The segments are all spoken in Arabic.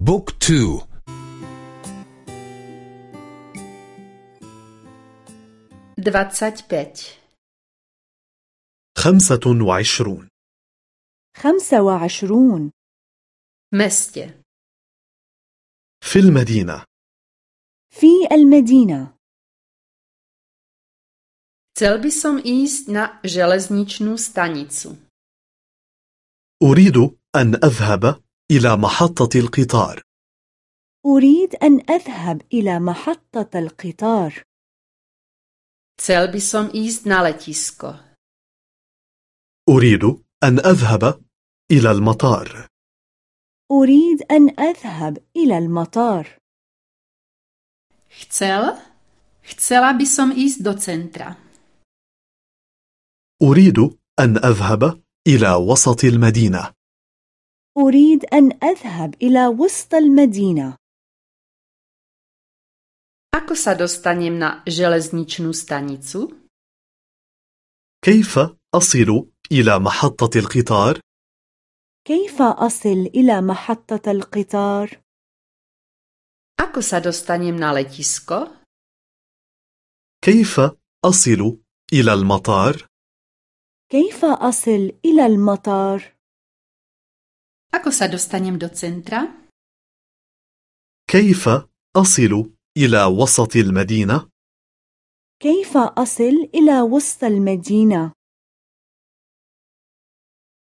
بوك تو dvacať päť خمسة وعشرون. خمسة وعشرون. Meste في المدينة. في المدينة. Chcel by som ísť na železničnú stanicu. أريد أن أذهب. إلى محطة القطار أريد أن أذهب إلى محطة القطار Chcel by som ísť na letisko. أريد أن أذهب إلى المطار أريد أن أذهب إلى المطار Chcel? Chcela by som ísť do centra. أريد أن أذهب إلى وسط المدينة أريد أن أذهب إلى وسط المدينة Ako sa dostanem na železničnú stanicu? كيف أصل إلى محطة القطار؟ كيف أصل إلى محطة القطار؟ Ako sa dostanem na letisko? كيف أصل إلى المطار؟ كيف أصل إلى المطار؟ Ako sa dostanem do centra? كيف أصل إلى وسط المدينة؟ كيف أصل إلى وسط المدينة؟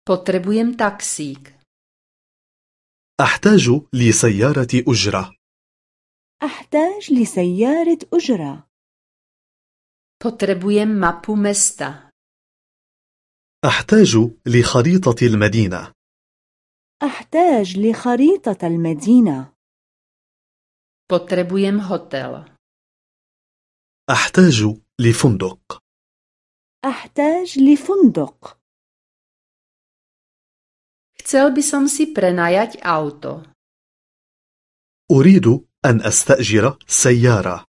Potrebujem taxík. أحتاج لسيارة أجرة أحتاج لسيارة أجرة Potrebujem mapu mesta. أحتاج لخريطة المدينة أحتاج لخريطة المدينة Potrebujem hotel. أحتاج لفندق أحتاج لفندق Chcel by som si prenajať auto. أريد أن أستأجر سيارة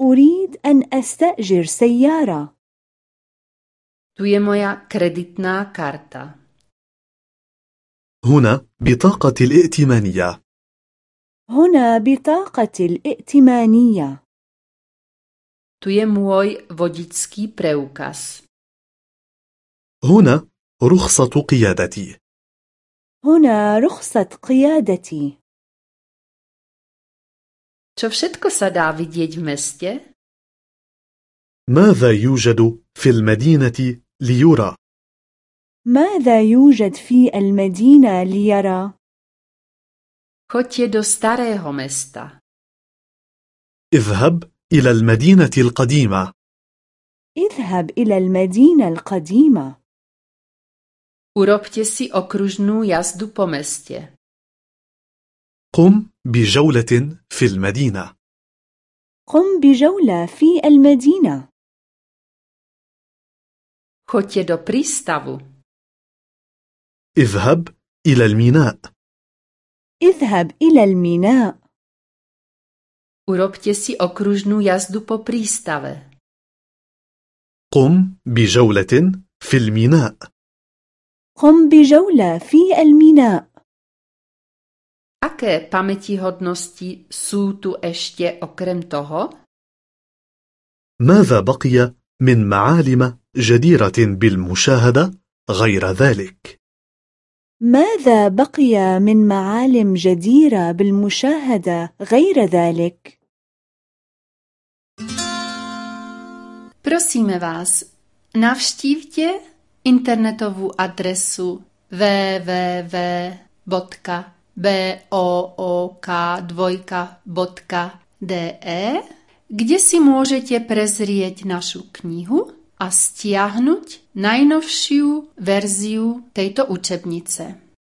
أريد أن أستأجر سيارة Tu je moja kreditná karta. هنا بطاقة الائتمانية هنا بطاقة الائتمانية Tu je môj preukaz. هنا رخصة قيادتي هنا رخصة قيادتي Čo všetko sa dá vidieť v meste? ماذا يوجد في المدينة ليرى؟ ماذا يوجد في المدينة ليرى؟ Choďte do starého mesta. اذهب إلى المدينة القديمة اذهب إلى المدينة القديمة Urobte si okružnú jazdu po meste. قم بجولة في المدينة قم بجولة في المدينة Choďte do prístavu. اذهب إلى الميناء اذهب إلى الميناء Urobte si okružnú jazdu po prístave. قم بجولة في الميناء قم بجولة في الميناء Aké pamätihodnosti sú tu ešte okrem toho? ماذا بقي من معالم جديرة بالمشاهدة غير ذلك؟ ماذا بقي من معالم جديرة بالمشاهدة غير ذلك؟ Prosíme vás, navštívte internetovú adresu www.book2.de, kde si môžete prezrieť našu knihu a stiahnuť najnovšiu verziu tejto učebnice.